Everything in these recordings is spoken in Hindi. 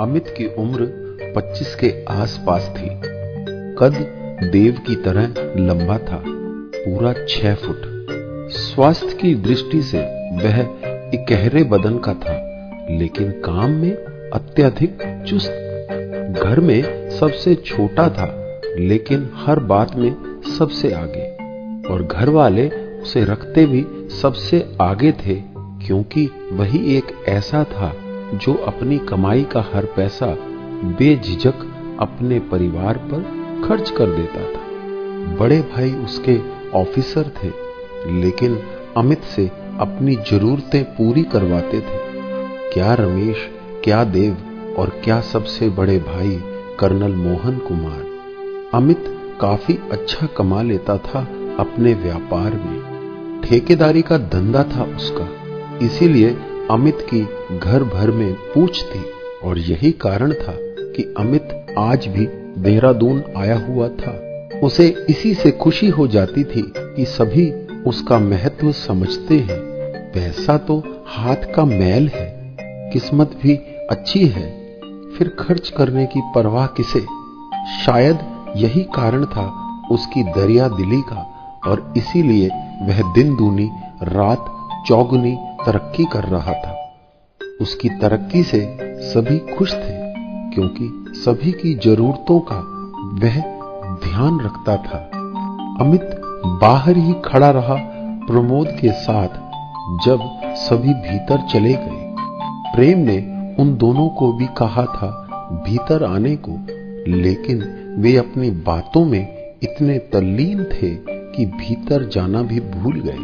अमित की उम्र 25 के आसपास थी। कद देव की तरह लंबा था, पूरा छह फुट। स्वास्थ्य की दृष्टि से वह इकहरे बदन का था, लेकिन काम में अत्यधिक चुस्त। घर में सबसे छोटा था, लेकिन हर बात में सबसे आगे। और घर वाले उसे रखते भी सबसे आगे थे, क्योंकि वही एक ऐसा था जो अपनी कमाई का हर पैसा बेझिझक अपने परिवार पर खर्च कर देता था। बड़े भाई उसके ऑफिसर थे, लेकिन अमित से अपनी जरूरतें पूरी करवाते थे। क्या रमेश, क्या देव और क्या सबसे बड़े भाई कर्नल मोहन कुमार। अमित काफ़ी अच्छा कमा लेता था अपने व्यापार में ठेकेदारी का धंधा था उसका। इसीलिए अमित की घर भर में पूछ थी और यही कारण था कि अमित आज भी देहरादून आया हुआ था। उसे इसी से खुशी हो जाती थी कि सभी उसका महत्व समझते हैं। पैसा तो हाथ का मैल है, किस्मत भी अच्छी है। फिर खर्च करने की परवाह किसे? शायद यही कारण था उसकी दरिया दिली का और इसीलिए वह दिन दूनी रात चौगुनी तरक्की कर रहा था। उसकी तरक्की से सभी खुश थे, क्योंकि सभी की जरूरतों का वह ध्यान रखता था। अमित बाहर ही खड़ा रहा प्रमोद के साथ, जब सभी भीतर चले गए। प्रेम ने उन दोनों को भी कहा था भीतर आने को, लेकिन वे अपनी बातों में इतने तल्लीन थे कि भीतर जाना भी भूल गए।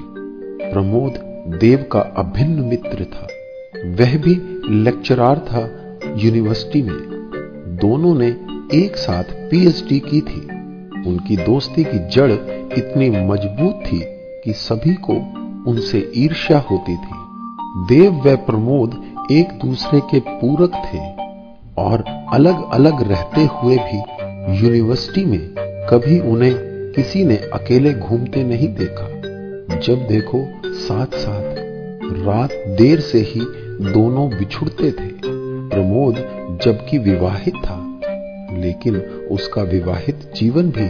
प्रमोद देव का अभिन्न मित्र था। वह भी लेक्चरार था यूनिवर्सिटी में। दोनों ने एक साथ पीएचडी की थी। उनकी दोस्ती की जड़ इतनी मज़बूत थी कि सभी को उनसे ईर्ष्या होती थी। देव व प्रमोद एक दूसरे के पूरक थे और अलग अलग रहते हुए भी यूनिवर्सिटी में कभी उन्हें किसी ने अकेले घूमते नहीं देखा। जब देखो साथ साथ रात देर से ही दोनों बिछुड़ते थे। प्रमोद जबकि विवाहित था, लेकिन उसका विवाहित जीवन भी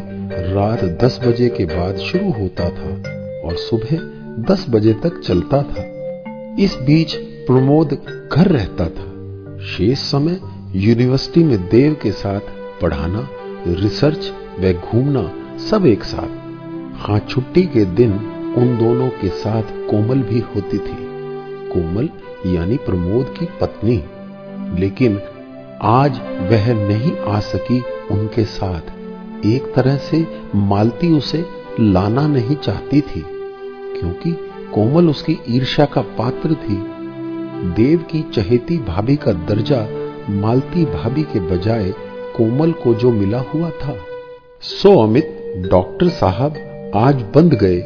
रात दस बजे के बाद शुरू होता था और सुबह दस बजे तक चलता था। इस बीच प्रमोद घर रहता था। शेष समय यूनिवर्सिटी में देव के साथ पढ़ाना, रिसर्च व घूमना सब एक साथ। हाँ छुट्टी के दिन उन दोनों के साथ कोमल भी होती थी। कोमल यानी प्रमोद की पत्नी। लेकिन आज वह नहीं आ सकी उनके साथ। एक तरह से मालती उसे लाना नहीं चाहती थी, क्योंकि कोमल उसकी ईर्ष्या का पात्र थी। देव की चहेती भाभी का दर्जा मालती भाभी के बजाय कोमल को जो मिला हुआ था। सो अमित डॉक्टर साहब आज बंद गए।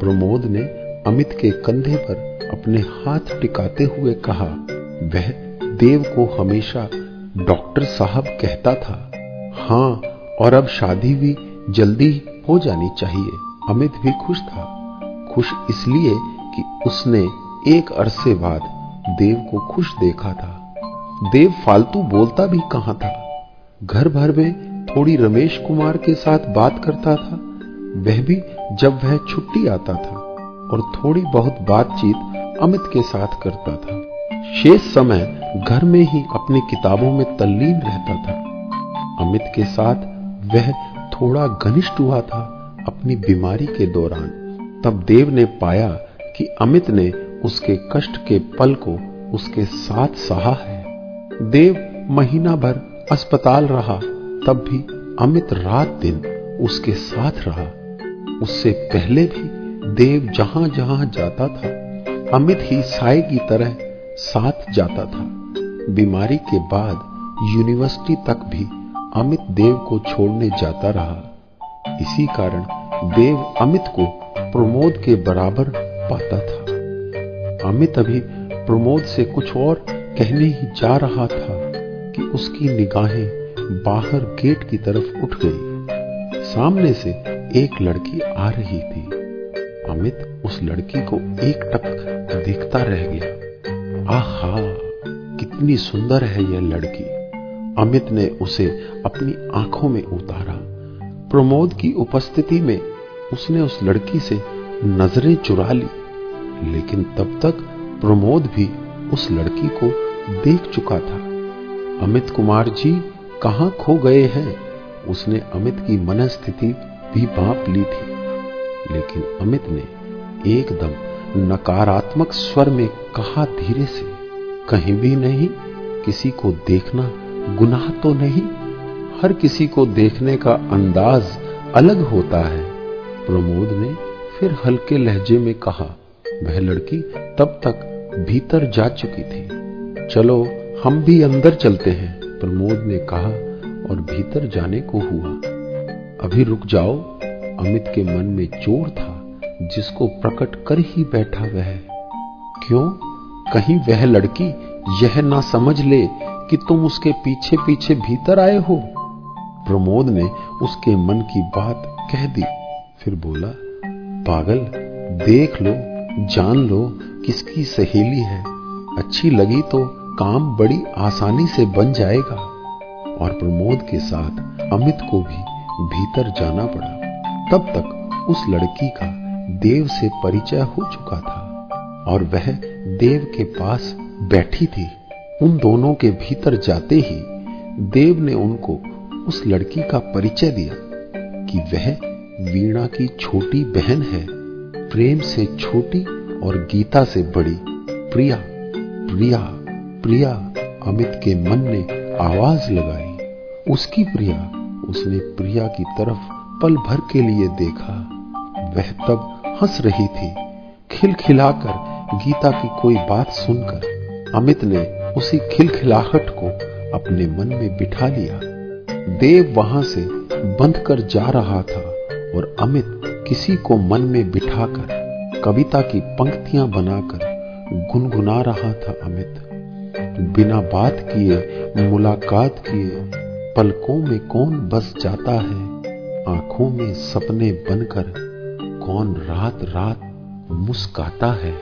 प्रमोद ने अमित के कंधे पर अपने हाथ टिकाते हुए कहा, वह देव को हमेशा डॉक्टर साहब कहता था। हाँ और अब शादी भी जल्दी हो जानी चाहिए। अमित भी खुश था। खुश इसलिए कि उसने एक अरसे बाद देव को खुश देखा था। देव फालतू बोलता भी कहाँ था? घर भर में थोड़ी रमेश कुमार के साथ बात करता था, वह भी जब वह छुट्टी आता था और थोड़ी बहुत बातचीत अमित के साथ करता था। शेष समय घर में ही अपनी किताबों में तल्लीन रहता था। अमित के साथ वह थोड़ा घनिष्ठ हुआ था अपनी बीमारी के दौरान। तब देव ने पाया कि अमित ने उसके कष्ट के पल को उसके साथ सहा है। देव महीना भर अस्पताल रहा तब भी अमित रात दिन उसके साथ रहा। उससे पहले भी देव जहाँ जहाँ जाता था, अमित ही साय की तरह साथ जाता था। बीमारी के बाद यूनिवर्सिटी तक भी अमित देव को छोड़ने जाता रहा। इसी कारण देव अमित को प्रमोद के बराबर पाता था। अमित अभी प्रमोद से कुछ और कहने ही जा रहा था कि उसकी निगाहें बाहर गेट की तरफ़ उठ गई। सामने से एक लड़की आ रही थी। अमित उस लड़की को एक टक देखता रह गया। आहा, कितनी सुंदर है यह लड़की। अमित ने उसे अपनी आँखों में उतारा। प्रमोद की उपस्थिति में उसने उस लड़की से नज़रें चुरा ली। लेकिन तब तक प्रमोद भी उस लड़की को देख चुका था। अमित कुमार जी कहाँ खो गए हैं? उसने अमित की मनस्थिति भी बांप ली थी। लेकिन अमित ने एकदम नकारात्मक स्वर में कहा धीरे से, कहीं भी नहीं, किसी को देखना गुनाह तो नहीं। हर किसी को देखने का अंदाज अलग होता है। प्रमोद ने फिर हल्के लहजे में कहा, वह लड़की तब तक भीतर जा चुकी थी। चलो, हम भी अंदर चलते हैं। प्रमोद ने कहा और भीतर जाने को हुआ। अभी रुक जाओ, अमित के मन में चोर था, जिसको प्रकट कर ही बैठा वह। क्यों? कहीं वह लड़की यह ना समझ ले कि तुम उसके पीछे पीछे भीतर आए हो। प्रमोद ने उसके मन की बात कह दी, फिर बोला, पागल, देख लो, जान लो किसकी सहेली है। अच्छी लगी तो काम बड़ी आसानी से बन जाएगा और प्रमोद के साथ अमित को भी भीतर जाना पड़ा। तब तक उस लड़की का देव से परिचय हो चुका था और वह देव के पास बैठी थी। उन दोनों के भीतर जाते ही देव ने उनको उस लड़की का परिचय दिया कि वह वीणा की छोटी बहन है। प्रेम से छोटी और गीता से बड़ी। प्रिया प्रिया। प्रिया अमित के मन ने आवाज़ लगाई। उसकी प्रिया उसने प्रिया की तरफ़ पल भर के लिए देखा। वह तब हंस रही थी, खिलखिलाकर गीता की कोई बात सुनकर। अमित ने उसी खिलखिलाहट को अपने मन में बिठा लिया। देव वहाँ से बंध कर जा रहा था और अमित किसी को मन में बिठाकर कविता की पंक्तियाँ बनाकर गुनगुना रहा था अमित। बिना बात किए, मुलाकात किए, पलकों में कौन बस जाता है, आँखों में सपने बनकर कौन रात रात मुस्काता है।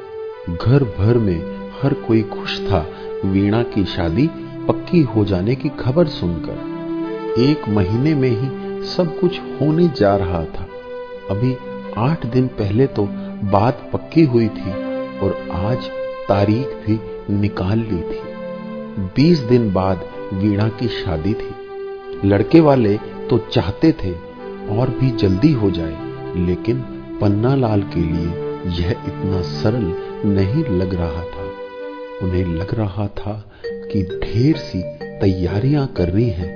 घर भर में हर कोई खुश था, वीणा की शादी पक्की हो जाने की खबर सुनकर। एक महीने में ही सब कुछ होने जा रहा था। अभी आठ दिन पहले तो बात पक्की हुई थी और आज तारीख भी निकाल ली थी। बीस दिन बाद वीणा की शादी थी। लड़के वाले तो चाहते थे और भी जल्दी हो जाए, लेकिन पन्ना लाल के लिए यह इतना सरल नहीं लग रहा था। उन्हें लग रहा था कि ढेर सी तैयारियाँ करनी है,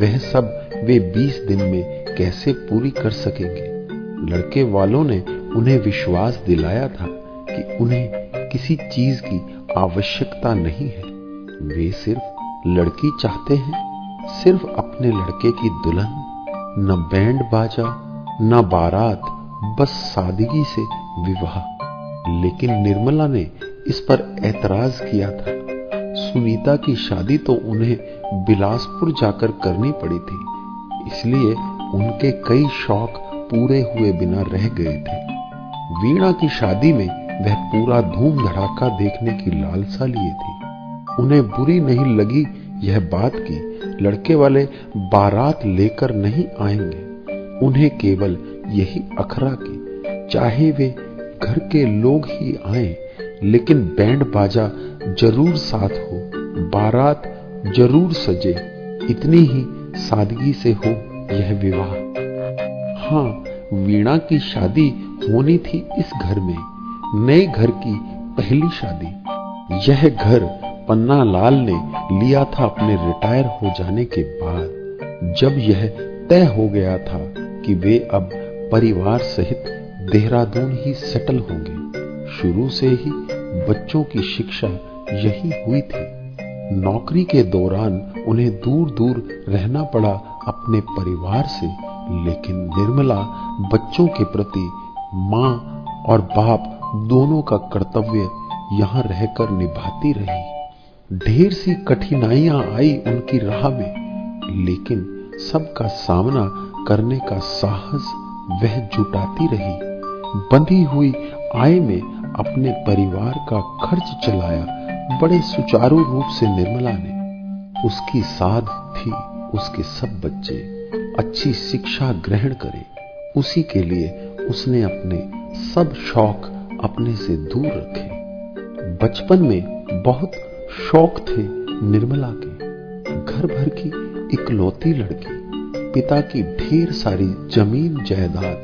वह सब वे बीस दिन में कैसे पूरी कर सकेंगे? लड़के वालों ने उन्हें विश्वास दिलाया था कि उन्हें किसी चीज़ की आवश्यकता नहीं है। वे सिर्फ़ लड़की चाहते हैं, सिर्फ़ अपने लड़के की दुल्हन, न बैंड बाजा, न बारात, बस सादगी से विवाह। लेकिन निर्मला ने इस पर ऐतराज किया था। सुनीता की शादी तो उन्हें बिलासपुर जाकर करनी पड़ी थी, इसलिए उनके कई शौक पूरे हुए बिना रह गए थे। वीणा की शादी में वह पूरा धूम धड़ाका देखने की लालसा लिए थी। उन्हें बुरी नहीं लगी यह बात की लड़के वाले बारात लेकर नहीं आएँगे। उन्हें केवल यही अखरा की चाहे वे घर के लोग ही आए, लेकिन बैंड बाजा ज़रूर साथ हो, बारात ज़रूर सजे, इतनी ही सादगी से हो यह विवाह। हाँ वीणा की शादी होनी थी इस घर में, नए घर की पहली शादी। यह घर पन्ना लाल ने लिया था अपने रिटायर हो जाने के बाद, जब यह तय हो गया था कि वे अब परिवार सहित देहरादून ही सेटल होंगे। शुरू से ही बच्चों की शिक्षा यही हुई थी। नौकरी के दौरान उन्हें दूर दूर रहना पड़ा अपने परिवार से, लेकिन निर्मला बच्चों के प्रति माँ और बाप दोनों का कर्तव्य यहाँ रहकर निभाती रही। ढेर सी कठिनाइयाँ आई उनकी राह में, लेकिन सबका सामना करने का साहस वह जुटाती रही। बंधी हुई आय में अपने परिवार का खर्च चलाया बड़े सुचारू रूप से निर्मला ने। उसकी साध थी उसके सब बच्चे। अच्छी शिक्षा ग्रहण करें, उसी के लिए उसने अपने सब शौक अपने से दूर रखे। बचपन में बहुत शौक थे निर्मला के। घर भर की इकलौती लड़की, पिता की ढेर सारी ज़मीन जायदाद,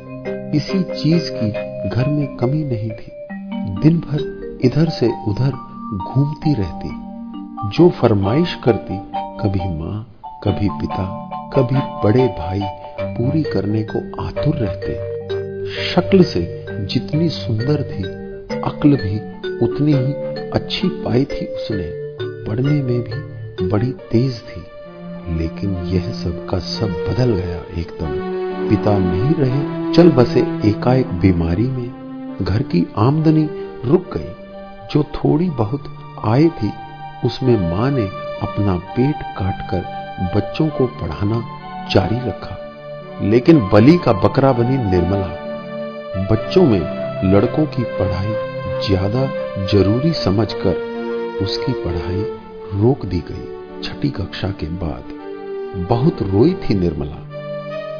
इसी चीज़ की घर में कमी नहीं थी। दिन भर इधर से उधर घूमती रहती, जो फरमाइश करती, कभी माँ, कभी पिता, कभी बड़े भाई पूरी करने को आतुर रहते। शक्ल से जितनी सुंदर थी, अक्ल भी उतनी ही अच्छी पाई थी उसने। पढ़ने में भी बड़ी तेज थी, लेकिन यह सब का सब बदल गया एकदम। पिता नहीं रहे, चल बसे एकाएक बीमारी में। घर की आमदनी रुक गई। जो थोड़ी बहुत आय थी, उसमें माँ ने अपना पेट काटकर बच्चों को पढ़ाना जारी रखा। लेकिन बलि का बकरा बनी निर्मला। बच्चों में लड़कों की पढ़ाई ज़्यादा ज़रूरी समझकर उसकी पढ़ाई रोक दी गई। छठी कक्षा के बाद बहुत रोई थी निर्मला।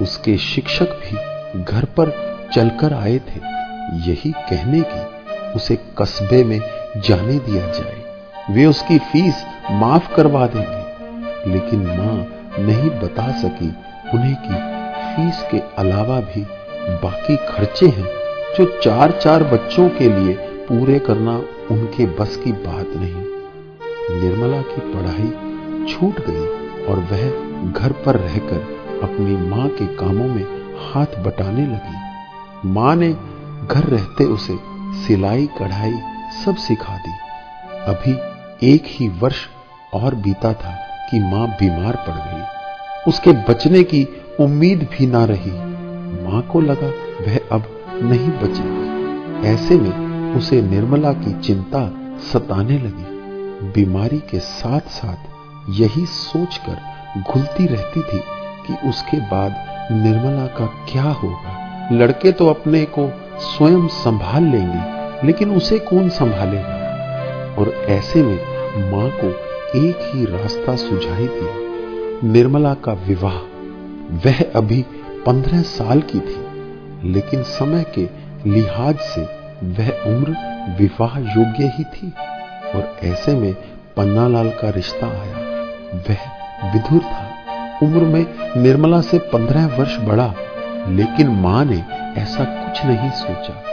उसके शिक्षक भी घर पर चलकर आए थे। यही कहने की उसे कस्बे में जाने दिया जाए। वे उसकी फ़ीस माफ़ करवा देंगे। लेकिन माँ नहीं बता सकी उन्हें कि फ़ीस के अलावा भी बाकी खर्चे हैं जो चार चार बच्चों के लिए पूरे करना उनके बस की बात नहीं। निर्मला की पढ़ाई छूट गई और वह घर पर रहकर अपनी माँ के कामों में हाथ बटाने लगी। माँ ने घर रहते उसे सिलाई, कढ़ाई सब सिखा दी। अभी एक ही वर्ष और बीता था कि माँ बीमार पड़ गई। उसके बचने की उम्मीद भी ना रही। माँ को लगा वह अब नहीं बचेगी। ऐसे में उसे निर्मला की चिंता सताने लगी। बीमारी के साथ साथ यही सोचकर घुलती रहती थी कि उसके बाद निर्मला का क्या होगा। लड़के तो अपने को स्वयं संभाल लेंगे, लेकिन उसे कौन संभालेगा? और ऐसे में माँ को एक ही रास्ता सुझाई दिया निर्मला का विवाह वह अभी पंद्रह साल की थी, लेकिन समय के लिहाज से वह उम्र विवाह योग्य ही थी। और ऐसे में पन्नालाल का रिश्ता आया। वह विधुर था। उम्र में निर्मला से पंद्रह वर्ष बड़ा, लेकिन माँ ने ऐसा कुछ नहीं सोचा।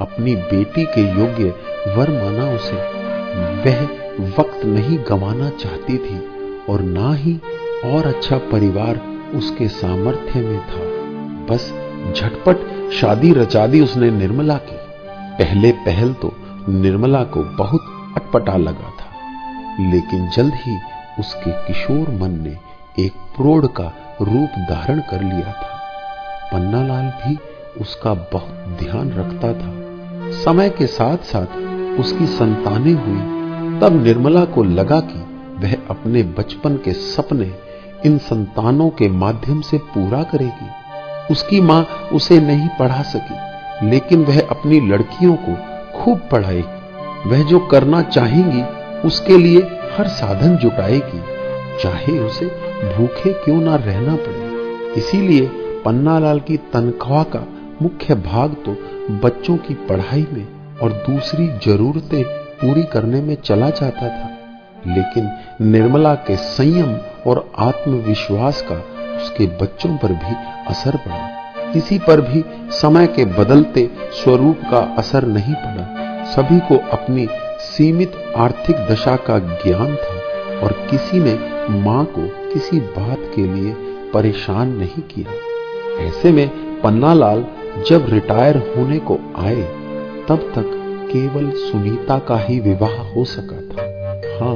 अपनी बेटी के योग्य वर माना उसे। वह वक्त नहीं गंवाना चाहती थी और ना ही और अच्छा परिवार उसके सामर्थ्य में था। बस झटपट शादी रचा दी उसने निर्मला की। पहले पहल तो निर्मला को बहुत अटपटा लगा था। लेकिन जल्द ही उसके किशोर मन ने एक प्रोढ़ का रूप धारण कर लिया था। पन्नालाल भी उसका बहुत ध्यान रखता था। समय के साथ साथ उसकी संतानें हुई। तब निर्मला को लगा कि वह अपने बचपन के सपने इन संतानों के माध्यम से पूरा करेगी। उसकी माँ उसे नहीं पढ़ा सकी, लेकिन वह अपनी लड़कियों को खूब पढ़ाएगी। वह जो करना चाहेंगी, उसके लिए हर साधन जुटाएगी। चाहे उसे भूखे क्यों ना रहना पड़े। इसीलिए पन्नालाल की तनख्वाह का मुख्य भाग तो बच्चों की पढ़ाई में और दूसरी जरूरतें पूरी करने में चला जाता था। लेकिन निर्मला के संयम और आत्मविश्वास का उसके बच्चों पर भी असर पड़ा। किसी पर भी समय के बदलते स्वरूप का असर नहीं पड़ा। सभी को अपनी सीमित आर्थिक दशा का ज्ञान था और किसी ने माँ को किसी बात के लिए परेशान नहीं किया। ऐसे में पन्नालाल जब रिटायर होने को आए, तब तक केवल सुनीता का ही विवाह हो सका था। हाँ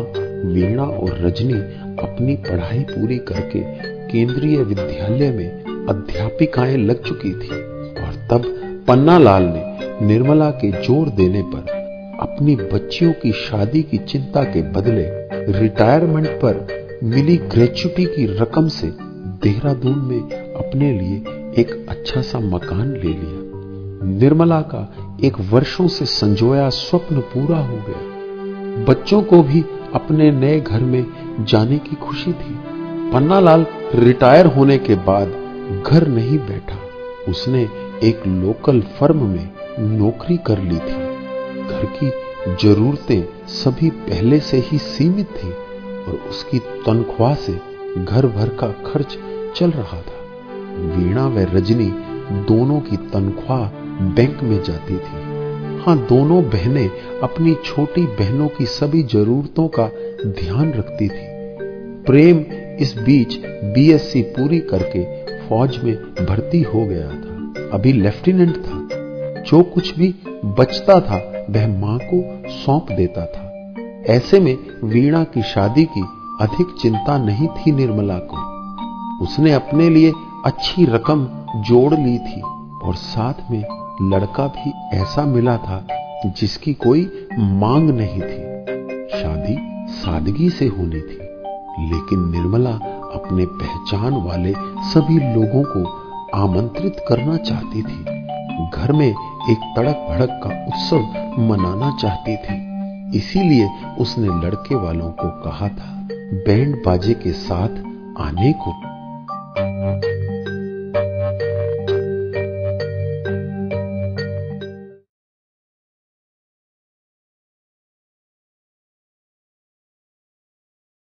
वीणा और रजनी अपनी पढ़ाई पूरी करके केंद्रीय विद्यालय में अध्यापिकाएँ लग चुकी थी और तब पन्नालाल ने निर्मला के ज़ोर देने पर, अपनी बच्चियों की शादी की चिंता के बदले रिटायरमेंट पर मिली ग्रेचुटी की रकम से देहरादून में अपने लिए एक अच्छा सा मकान ले लिया। निर्मला का एक वर्षों से संजोया स्वप्न पूरा हो गया। बच्चों को भी अपने नए घर में जाने की खुशी थी। पन्नालाल रिटायर होने के बाद घर नहीं बैठा। उसने एक लोकल फर्म में नौकरी कर ली थी। घर की जरूरतें सभी पहले से ही सीमित थी और उसकी तनख्वाह से घर भर का खर्च चल रहा था। वीणा व रजनी दोनों की तनख्वाह बैंक में जाती थी। हाँ दोनों बहनें अपनी छोटी बहनों की सभी जरूरतों का ध्यान रखती थी। प्रेम इस बीच बीएससी पूरी करके फौज में भर्ती हो गया था। अभी लेफ्टिनेंट था। जो कुछ भी बचता था, वह माँ को सौंप देता था। ऐसे में वीणा की शादी की अधिक चिंता नहीं थी निर्मला को। उसने अपने लिए अच्छी रकम जोड़ ली थी और साथ में लड़का भी ऐसा मिला था जिसकी कोई मांग नहीं थी। शादी सादगी से होनी थी, लेकिन निर्मला अपने पहचान वाले सभी लोगों को आमंत्रित करना चाहती थी। घर में एक तड़क भड़क का उत्सव मनाना चाहती थी। इसीलिए उसने लड़के वालों को कहा था, बैंड बाजे के साथ आने को।